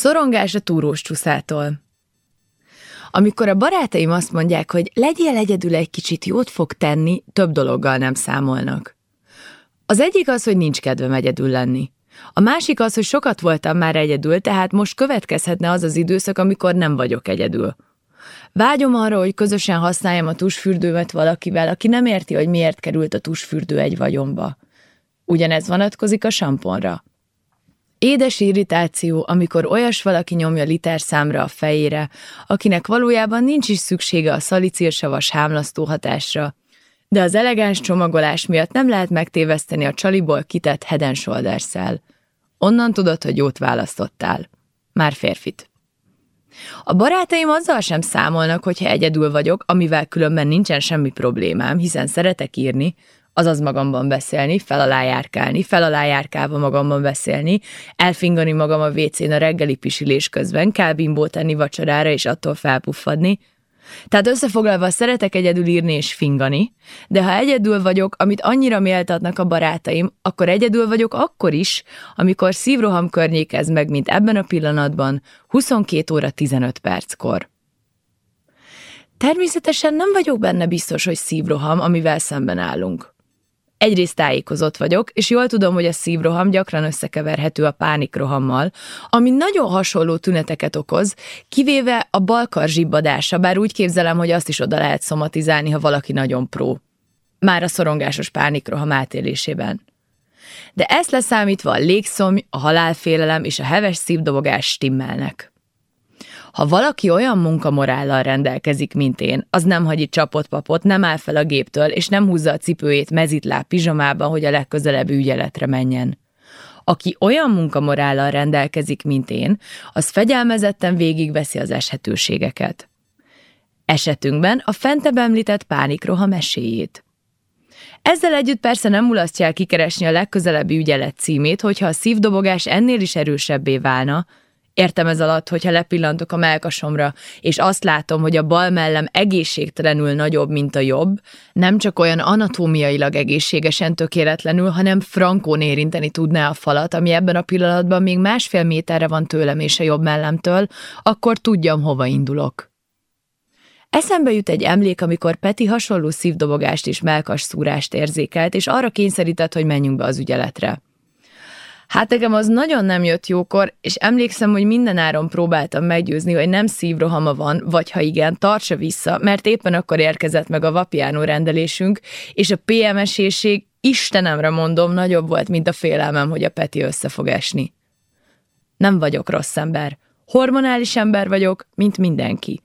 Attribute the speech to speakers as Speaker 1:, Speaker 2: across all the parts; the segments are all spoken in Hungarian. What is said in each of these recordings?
Speaker 1: Szorongás a túrós csúszától. Amikor a barátaim azt mondják, hogy legyél egyedül egy kicsit, jót fog tenni, több dologgal nem számolnak. Az egyik az, hogy nincs kedvem egyedül lenni. A másik az, hogy sokat voltam már egyedül, tehát most következhetne az az időszak, amikor nem vagyok egyedül. Vágyom arra, hogy közösen használjam a tusfürdőmet valakivel, aki nem érti, hogy miért került a tusfürdő egy vagyomba. Ugyanez vonatkozik a samponra. Édes irritáció, amikor olyas valaki nyomja liter számra a fejére, akinek valójában nincs is szüksége a szalicilsavas hámlasztó hatásra, de az elegáns csomagolás miatt nem lehet megtéveszteni a csaliból kitett Head shoulders -szel. Onnan tudod, hogy jót választottál. Már férfit. A barátaim azzal sem számolnak, hogyha egyedül vagyok, amivel különben nincsen semmi problémám, hiszen szeretek írni, azaz magamban beszélni, fel alá járkálni, fel alá járkálva magamban beszélni, elfingani magam a WC-n a reggeli pisilés közben, kábimbót tenni vacsorára és attól felpuffadni. Tehát összefoglalva szeretek egyedül írni és fingani, de ha egyedül vagyok, amit annyira méltatnak a barátaim, akkor egyedül vagyok akkor is, amikor szívroham környékez meg, mint ebben a pillanatban, 22 óra 15 perckor. Természetesen nem vagyok benne biztos, hogy szívroham, amivel szemben állunk. Egyrészt tájékozott vagyok, és jól tudom, hogy a szívroham gyakran összekeverhető a pánikrohammal, ami nagyon hasonló tüneteket okoz, kivéve a balkar zsibbadása, bár úgy képzelem, hogy azt is oda lehet szomatizálni, ha valaki nagyon pró. Már a szorongásos pánikroham átélésében. De ezt leszámítva a légszomj, a halálfélelem és a heves szívdobogás stimmelnek. Ha valaki olyan munkamorállal rendelkezik, mint én, az nem hagy csapott papot, nem áll fel a géptől, és nem húzza a cipőjét mezitláb pizsamába, hogy a legközelebbi ügyeletre menjen. Aki olyan munkamorállal rendelkezik, mint én, az fegyelmezetten végigveszi az eshetőségeket. Esetünkben a fentebb említett pánikroha meséjét. Ezzel együtt persze nem mulasztja el kikeresni a legközelebbi ügyelet címét, hogyha a szívdobogás ennél is erősebbé válna, Értem ez alatt, hogyha lepillantok a melkasomra, és azt látom, hogy a bal mellem egészségtelenül nagyobb, mint a jobb, nem csak olyan anatómiailag egészségesen tökéletlenül, hanem frankón érinteni tudná a falat, ami ebben a pillanatban még másfél méterre van tőlem és a jobb mellemtől, akkor tudjam, hova indulok. Eszembe jut egy emlék, amikor Peti hasonló szívdobogást és melkas szúrást érzékelt, és arra kényszerített, hogy menjünk be az ügyeletre. Hát nekem az nagyon nem jött jókor, és emlékszem, hogy mindenáron próbáltam meggyőzni, hogy nem szívrohama van, vagy ha igen, tartsa vissza, mert éppen akkor érkezett meg a vapiánó rendelésünk, és a PMS-érség, Istenemre mondom, nagyobb volt, mint a félelmem, hogy a Peti össze fog esni. Nem vagyok rossz ember. Hormonális ember vagyok, mint mindenki.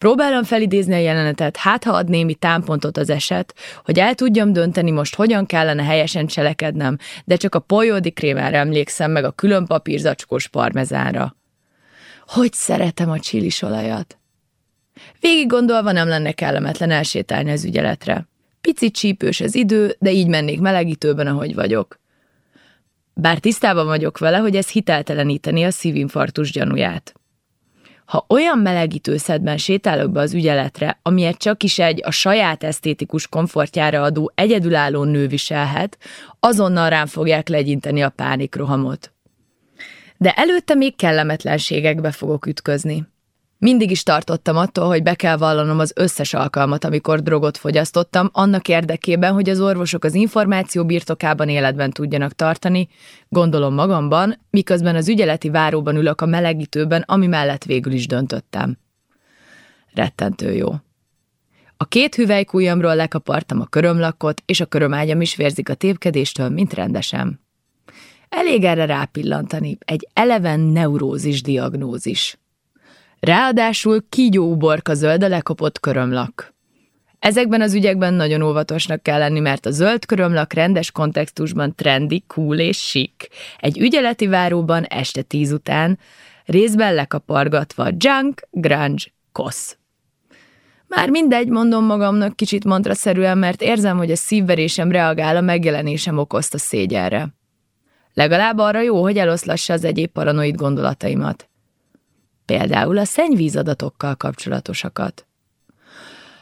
Speaker 1: Próbálom felidézni a jelenetet, hát ha ad némi támpontot az eset, hogy el tudjam dönteni most hogyan kellene helyesen cselekednem, de csak a polyódi krémára emlékszem meg a külön papírzacskós parmezára. Hogy szeretem a csilisolajat! Végig gondolva nem lenne kellemetlen elsétálni az ügyeletre. Picit csípős az idő, de így mennék melegítőben, ahogy vagyok. Bár tisztában vagyok vele, hogy ez hitelteleníteni a szívinfarktus gyanúját. Ha olyan melegítőszedben sétálok be az ügyeletre, amilyet csak is egy a saját esztétikus komfortjára adó egyedülálló nő viselhet, azonnal rám fogják legyinteni a pánikrohamot. De előtte még kellemetlenségekbe fogok ütközni. Mindig is tartottam attól, hogy be kell vallanom az összes alkalmat, amikor drogot fogyasztottam, annak érdekében, hogy az orvosok az információ birtokában életben tudjanak tartani, gondolom magamban, miközben az ügyeleti váróban ülök a melegítőben, ami mellett végül is döntöttem. Rettentő jó. A két hüvelykújamról lekapartam a körömlakot, és a körömágyam is vérzik a tépkedéstől, mint rendesen. Elég erre rápillantani, egy eleven neurózis diagnózis. Ráadásul kígyó uborka zöld a lekopott körömlak. Ezekben az ügyekben nagyon óvatosnak kell lenni, mert a zöld körömlak rendes kontextusban trendi, cool és chic. Egy ügyeleti váróban este tíz után, részben lekapargatva junk, grunge, kosz. Már mindegy, mondom magamnak kicsit mantraszerűen, mert érzem, hogy a szívverésem reagál a megjelenésem okozta szégyenre. Legalább arra jó, hogy eloszlassa az egyéb paranoid gondolataimat például a szennyvízadatokkal kapcsolatosakat.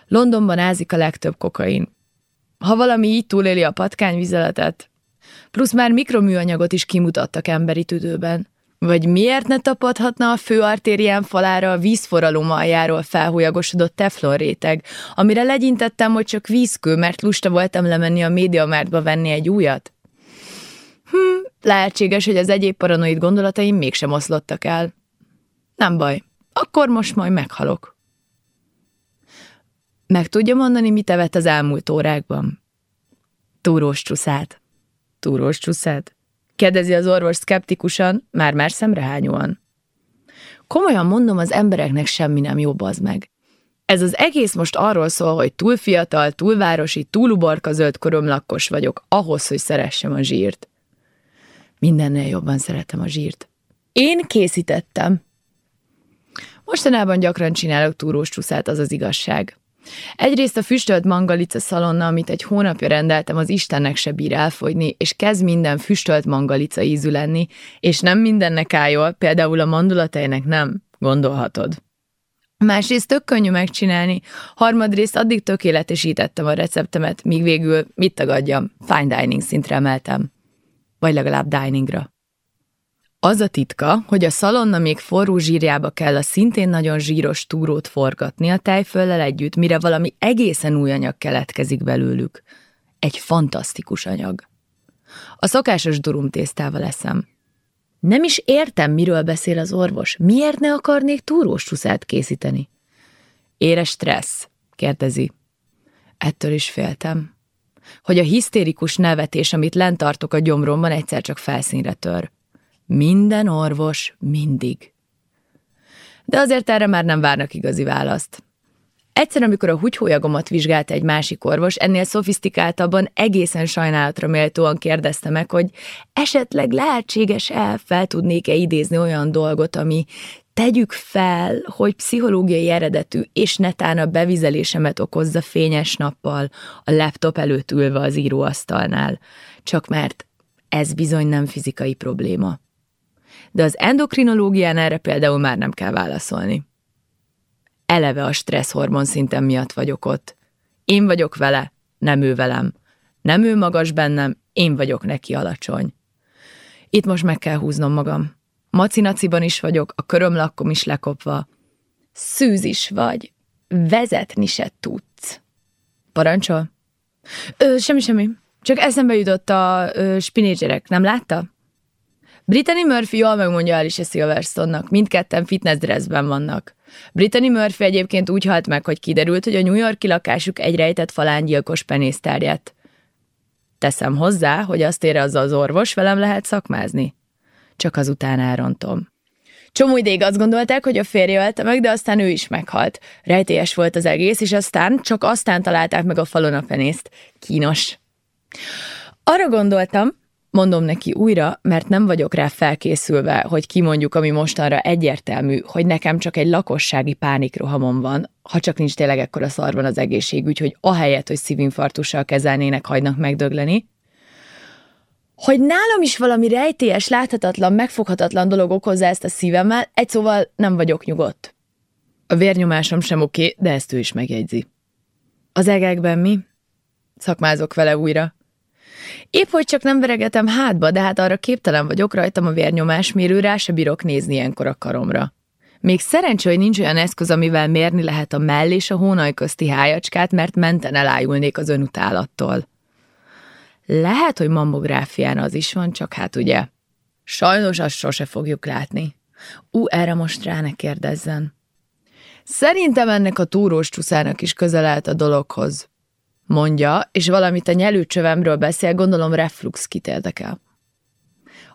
Speaker 1: Londonban ázik a legtöbb kokain. Ha valami így túléli a patkányvizeletet, plusz már mikroműanyagot is kimutattak emberi tüdőben, Vagy miért ne tapadhatna a főartérián falára a vízforraló aljáról felhújagosodott teflon réteg, amire legyintettem, hogy csak vízkő, mert lusta voltam lemenni a médiamártba venni egy újat? Hm, lehetséges, hogy az egyéb paranoid gondolataim mégsem oszlottak el. Nem baj, akkor most majd meghalok. Meg tudja mondani, mit evett az elmúlt órákban? Túrós csuszát. Túrós csuszát? Kérdezi az orvos szkeptikusan, már-már szemrehányóan. Komolyan mondom, az embereknek semmi nem jobb az meg. Ez az egész most arról szól, hogy túl fiatal, túl városi, túl uborka zöld koromlakkos vagyok, ahhoz, hogy szeressem a zsírt. Mindennél jobban szeretem a zsírt. Én készítettem. Mostanában gyakran csinálok túrós csúszát, az az igazság. Egyrészt a füstölt mangalica szalonna, amit egy hónapja rendeltem, az Istennek se bír elfogyni, és kezd minden füstölt mangalica ízű lenni, és nem mindennek áll jól, például a mandulatejnek nem, gondolhatod. Másrészt tök könnyű megcsinálni, harmadrészt addig tökéletesítettem a receptemet, míg végül, mit tagadjam, fine dining szintre emeltem. Vagy legalább diningra. Az a titka, hogy a szalonna még forró zsírjába kell a szintén nagyon zsíros túrót forgatni a tejföllel együtt, mire valami egészen új anyag keletkezik belőlük. Egy fantasztikus anyag. A szokásos durum tésztával eszem. Nem is értem, miről beszél az orvos. Miért ne akarnék túrós csúszát készíteni? Ére stressz? kérdezi. Ettől is féltem. Hogy a hisztérikus nevetés, amit lent tartok a gyomromban, egyszer csak felszínre tör. Minden orvos mindig. De azért erre már nem várnak igazi választ. Egyszer, amikor a húgyhólyagomat vizsgálta egy másik orvos, ennél szofisztikáltabban egészen sajnálatra méltóan kérdezte meg, hogy esetleg lehetséges-e, fel tudnék-e idézni olyan dolgot, ami tegyük fel, hogy pszichológiai eredetű, és netán a bevizelésemet okozza fényes nappal, a laptop előtt ülve az íróasztalnál. Csak mert ez bizony nem fizikai probléma de az endokrinológián erre például már nem kell válaszolni. Eleve a stresszhormon szinten miatt vagyok ott. Én vagyok vele, nem ő velem. Nem ő magas bennem, én vagyok neki alacsony. Itt most meg kell húznom magam. Macinaciban is vagyok, a körömlakkom is lekopva. Szűz is vagy, vezetni se tudsz. Parancsol? Ö, semmi, semmi. Csak eszembe jutott a ö, spinédzserek, nem látta? Brittany Murphy jól megmondja Alice Silverstone-nak, mindketten fitness dressben vannak. Brittany Murphy egyébként úgy halt meg, hogy kiderült, hogy a New Yorki lakásuk egy rejtett falán gyilkos penész terjedt. Teszem hozzá, hogy azt ére az az orvos, velem lehet szakmázni. Csak azután elrontom. Csomó ideig azt gondolták, hogy a férje ölte meg, de aztán ő is meghalt. Rejtélyes volt az egész, és aztán, csak aztán találták meg a falon a penészt. Kínos. Arra gondoltam, Mondom neki újra, mert nem vagyok rá felkészülve, hogy kimondjuk, ami mostanra egyértelmű, hogy nekem csak egy lakossági pánikrohamom van, ha csak nincs tényleg ekkora szarban az egészségügy, hogy ahelyett, hogy szívinfarktussal kezelnének, hagynak megdögleni, hogy nálam is valami rejtélyes, láthatatlan, megfoghatatlan dolog okozza ezt a szívemmel, egy szóval nem vagyok nyugodt. A vérnyomásom sem oké, de ezt ő is megjegyzi. Az egekben mi? Szakmázok vele újra. Épp hogy csak nem veregetem hátba, de hát arra képtelen vagyok rajtam a vérnyomásmérő, rá se bírok nézni ilyenkor a karomra. Még szerencsé, hogy nincs olyan eszköz, amivel mérni lehet a mell és a hónaj közti hájacskát, mert menten elájulnék az önutálattól. Lehet, hogy mammográfián az is van, csak hát ugye. Sajnos azt sose fogjuk látni. Ú, erre most rá ne kérdezzen. Szerintem ennek a túrós csúszának is közel állt a dologhoz mondja, és valamit a nyelőcsövemről beszél, gondolom reflux kit érdekel.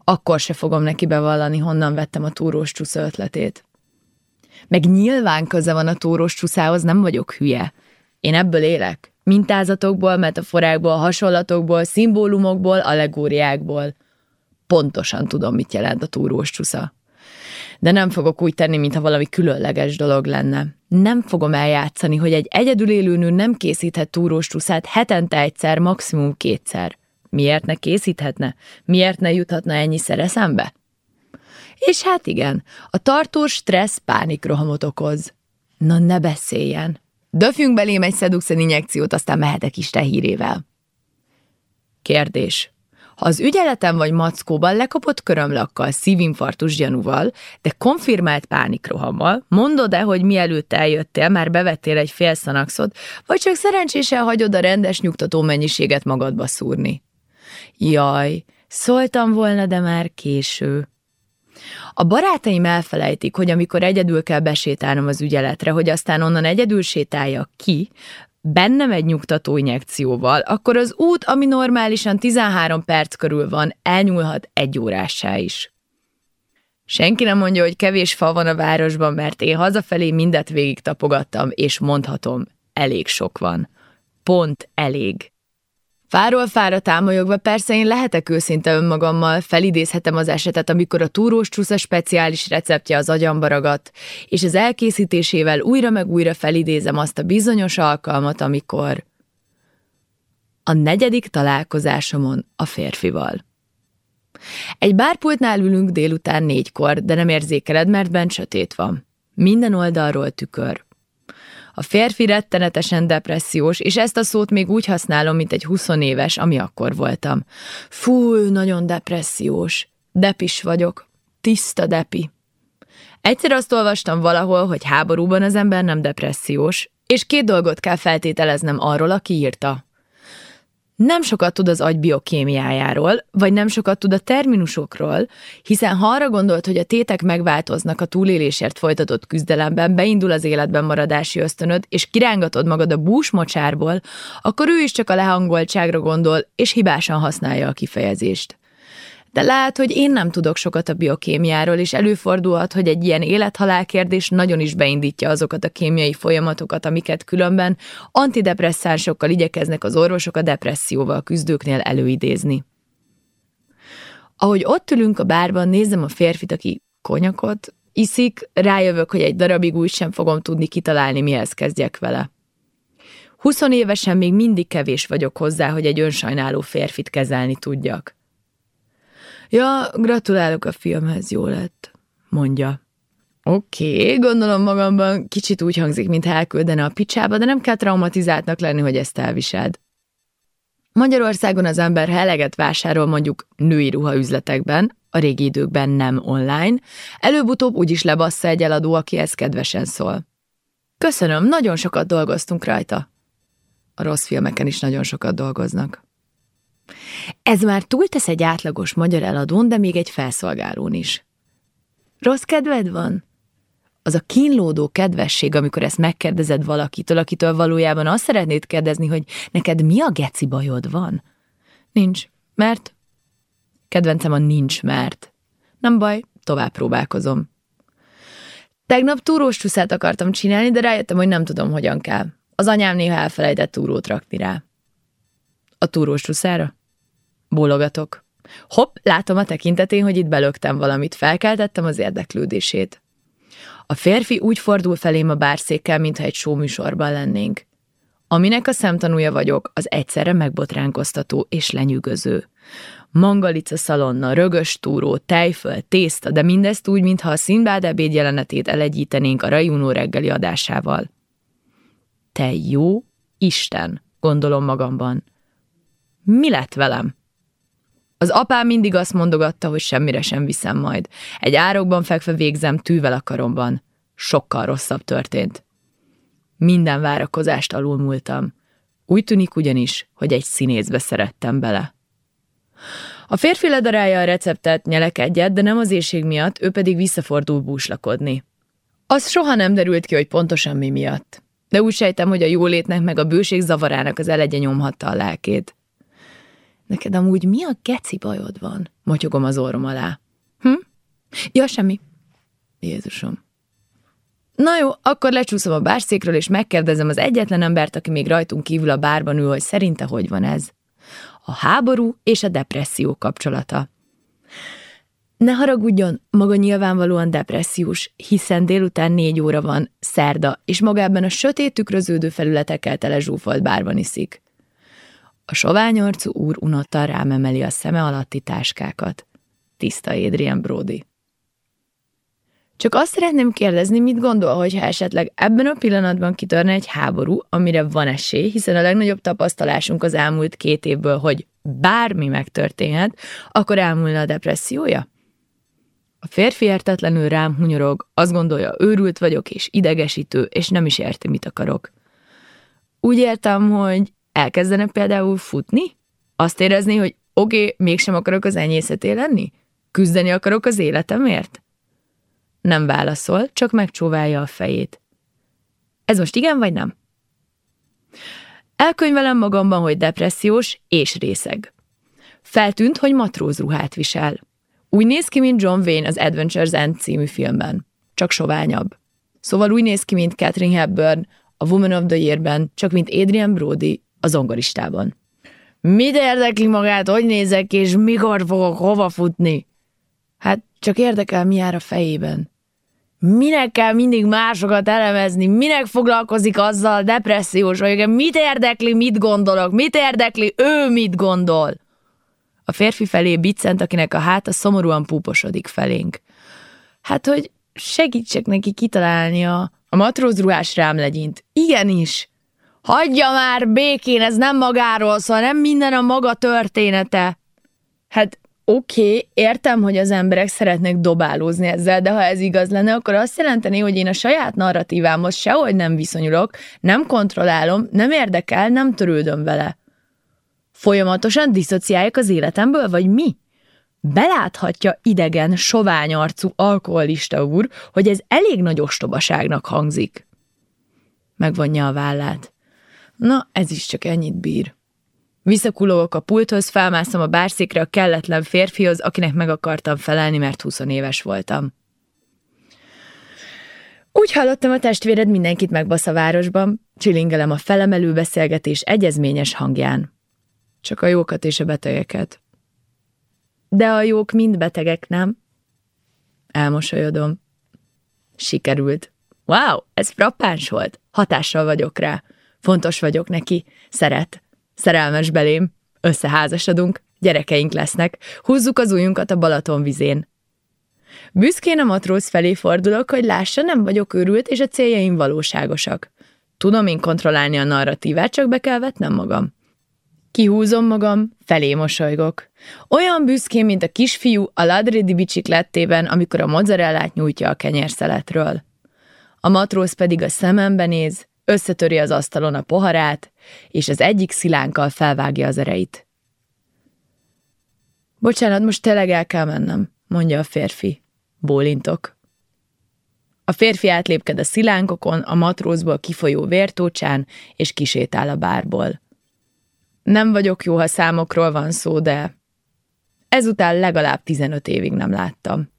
Speaker 1: Akkor se fogom neki bevallani, honnan vettem a túrós csúsza ötletét. Meg nyilván köze van a túrós csúszához, nem vagyok hülye. Én ebből élek. Mintázatokból, metaforákból, hasonlatokból, szimbólumokból, allegóriákból. Pontosan tudom, mit jelent a túrós csúsza de nem fogok úgy tenni, mintha valami különleges dolog lenne. Nem fogom eljátszani, hogy egy egyedül élő nő nem készíthet túrós truszát hetente egyszer, maximum kétszer. Miért ne készíthetne? Miért ne juthatna ennyiszer eszembe? És hát igen, a tartós stressz pánikrohamot okoz. Na ne beszéljen. Döfjünk belém egy szeduxen injekciót, aztán mehetek is te hírével. Kérdés. Az ügyeletem vagy mackóban lekapott körömlakkal, szívinfarktus gyanúval, de konfirmált pánikrohammal, mondod-e, hogy mielőtt eljöttél, már bevettél egy fél szanaxot, vagy csak szerencsésen hagyod a rendes nyugtató mennyiséget magadba szúrni? Jaj, szóltam volna, de már késő. A barátaim elfelejtik, hogy amikor egyedül kell besétálnom az ügyeletre, hogy aztán onnan egyedül sétáljak ki, bennem egy nyugtató injekcióval, akkor az út, ami normálisan 13 perc körül van, elnyúlhat egy órássá is. Senki nem mondja, hogy kevés fa van a városban, mert én hazafelé mindet végig tapogattam, és mondhatom, elég sok van. Pont elég. Fáról fára támolyogva persze én lehetek őszinte önmagammal, felidézhetem az esetet, amikor a túrós csúsza speciális receptje az agyamba ragadt, és az elkészítésével újra meg újra felidézem azt a bizonyos alkalmat, amikor a negyedik találkozásomon a férfival. Egy bárpultnál ülünk délután négykor, de nem érzékeled, mert bent sötét van. Minden oldalról tükör. A férfi rettenetesen depressziós, és ezt a szót még úgy használom, mint egy 20 éves, ami akkor voltam. Fú, nagyon depressziós. Depis vagyok. Tiszta depi. Egyszer azt olvastam valahol, hogy háborúban az ember nem depressziós, és két dolgot kell feltételeznem arról, aki írta nem sokat tud az agy biokémiájáról, vagy nem sokat tud a terminusokról, hiszen ha arra gondolt, hogy a tétek megváltoznak a túlélésért folytatott küzdelemben, beindul az életben maradási ösztönöd, és kirángatod magad a búsmocsárból, akkor ő is csak a lehangoltságra gondol, és hibásan használja a kifejezést de lehet, hogy én nem tudok sokat a biokémiáról, és előfordulhat, hogy egy ilyen élethalál kérdés nagyon is beindítja azokat a kémiai folyamatokat, amiket különben antidepresszánsokkal igyekeznek az orvosok a depresszióval küzdőknél előidézni. Ahogy ott ülünk a bárban, nézem a férfit, aki konyakot iszik, rájövök, hogy egy darabig úgy sem fogom tudni kitalálni, mihez kezdjek vele. Huszon évesen még mindig kevés vagyok hozzá, hogy egy önsajnáló férfit kezelni tudjak. Ja, gratulálok a filmhez, jó lett, mondja. Oké, okay, gondolom magamban kicsit úgy hangzik, mint elküldene a picsába, de nem kell traumatizáltnak lenni, hogy ezt elviseld. Magyarországon az ember, ha eleget vásárol mondjuk női ruhaüzletekben, a régi időkben nem online, előbb-utóbb úgyis lebassza egy eladó, aki ezt kedvesen szól. Köszönöm, nagyon sokat dolgoztunk rajta. A rossz filmeken is nagyon sokat dolgoznak. Ez már túltesz egy átlagos magyar eladón, de még egy felszolgálón is. Rossz kedved van? Az a kínlódó kedvesség, amikor ezt megkérdezed valakitől, akitől valójában azt szeretnéd kérdezni, hogy neked mi a geci bajod van? Nincs, mert? Kedvencem a nincs, mert. Nem baj, tovább próbálkozom. Tegnap túrós csúszát akartam csinálni, de rájöttem, hogy nem tudom, hogyan kell. Az anyám néha elfelejtett túrót rakni rá. A túrós csúszára? Bólogatok. Hopp, látom a tekintetén, hogy itt belögtem valamit, felkeltettem az érdeklődését. A férfi úgy fordul felém a bárszékkel, mintha egy showműsorban lennénk. Aminek a szemtanúja vagyok, az egyszerre megbotránkoztató és lenyűgöző. Mangalica szalonna, rögös túró, tejföl, tészta, de mindezt úgy, mintha a színbád ebéd jelenetét elegyítenénk a Rajunó reggeli adásával. Te jó Isten, gondolom magamban. Mi lett velem? Az apám mindig azt mondogatta, hogy semmire sem viszem majd. Egy árokban fekve végzem tűvel a karomban. Sokkal rosszabb történt. Minden várakozást alulmúltam. Úgy tűnik ugyanis, hogy egy színészbe szerettem bele. A férfi ledarálja a receptet, nyelek egyet, de nem az éjség miatt, ő pedig visszafordul búslakodni. Az soha nem derült ki, hogy pontosan mi miatt. De úgy sejtem, hogy a jólétnek meg a bőség zavarának az elegye nyomhatta a lelkét. Neked amúgy mi a geci bajod van? Motyogom az orrom alá. Hm? Ja, semmi. Jézusom. Na jó, akkor lecsúszom a bárszékről, és megkérdezem az egyetlen embert, aki még rajtunk kívül a bárban ül, hogy szerinte hogy van ez. A háború és a depresszió kapcsolata. Ne haragudjon, maga nyilvánvalóan depressziós, hiszen délután négy óra van, szerda, és magában a sötét tükröződő felületekkel tele zsúfolt bárban iszik. A soványarcú úr unottan rám emeli a szeme alatti táskákat. Tiszta Adrian Brody. Csak azt szeretném kérdezni, mit gondol, hogyha esetleg ebben a pillanatban kitörne egy háború, amire van esély, hiszen a legnagyobb tapasztalásunk az elmúlt két évből, hogy bármi megtörténhet, akkor elmúlna a depressziója? A férfi értetlenül rám hunyorog, azt gondolja, őrült vagyok és idegesítő, és nem is érti, mit akarok. Úgy értem, hogy elkezdene például futni? Azt érezni, hogy oké, okay, mégsem akarok az enyészeté lenni? Küzdeni akarok az életemért? Nem válaszol, csak megcsóválja a fejét. Ez most igen vagy nem? Elkönyvelem magamban, hogy depressziós és részeg. Feltűnt, hogy matrózruhát visel. Úgy néz ki, mint John Wayne az Adventures End című filmben, csak soványabb. Szóval úgy néz ki, mint Catherine Hepburn a Woman of the Year-ben, csak mint Adrian Brody a zongoristában. Mit érdekli magát, hogy nézek, és mikor fogok hova futni? Hát csak érdekel, mi jár a fejében. Minek kell mindig másokat elemezni? Minek foglalkozik azzal depressziós vagyok? Mit érdekli, mit gondolok? Mit érdekli, ő mit gondol? A férfi felé biccent, akinek a háta szomorúan púposodik felénk. Hát, hogy segítsek neki kitalálni a, a matrózruhás rámlegyint. Igenis! Hagyja már békén, ez nem magáról szól, nem minden a maga története. Hát oké, okay, értem, hogy az emberek szeretnek dobálózni ezzel, de ha ez igaz lenne, akkor azt jelenteni, hogy én a saját narratívámhoz sehogy nem viszonyulok, nem kontrollálom, nem érdekel, nem törődöm vele. Folyamatosan diszociálják az életemből, vagy mi? Beláthatja idegen, sovány arcú alkoholista úr, hogy ez elég nagy ostobaságnak hangzik. Megvonja a vállát. Na, ez is csak ennyit bír. Visszakulogok a pulthoz, felmászom a bárszékre a kelletlen férfihoz, akinek meg akartam felelni, mert 20 éves voltam. Úgy hallottam, a testvéred mindenkit megbasz a városban, csilingelem a felemelő beszélgetés egyezményes hangján. Csak a jókat és a betegeket. De a jók mind betegek, nem? Elmosolyodom. Sikerült. Wow, ez frappáns volt. Hatással vagyok rá. Fontos vagyok neki. Szeret. Szerelmes belém. Összeházasodunk. Gyerekeink lesznek. Húzzuk az ujjunkat a Balaton vizén. Büszkén a matróz felé fordulok, hogy lássa, nem vagyok őrült, és a céljaim valóságosak. Tudom én kontrollálni a narratívát, csak be kell vetnem magam. Kihúzom magam, felé mosolygok. Olyan büszkén, mint a kisfiú a ladridi biciklettében, amikor a mozzarellát nyújtja a kenyérszeletről. A matróz pedig a szemembe néz, összetöri az asztalon a poharát, és az egyik szilánkkal felvágja az ereit. Bocsánat, most tényleg el kell mennem, mondja a férfi. Bólintok. A férfi átlépked a szilánkokon, a matrózból kifolyó vértócsán, és kisétál a bárból. Nem vagyok jó, ha számokról van szó, de ezután legalább 15 évig nem láttam.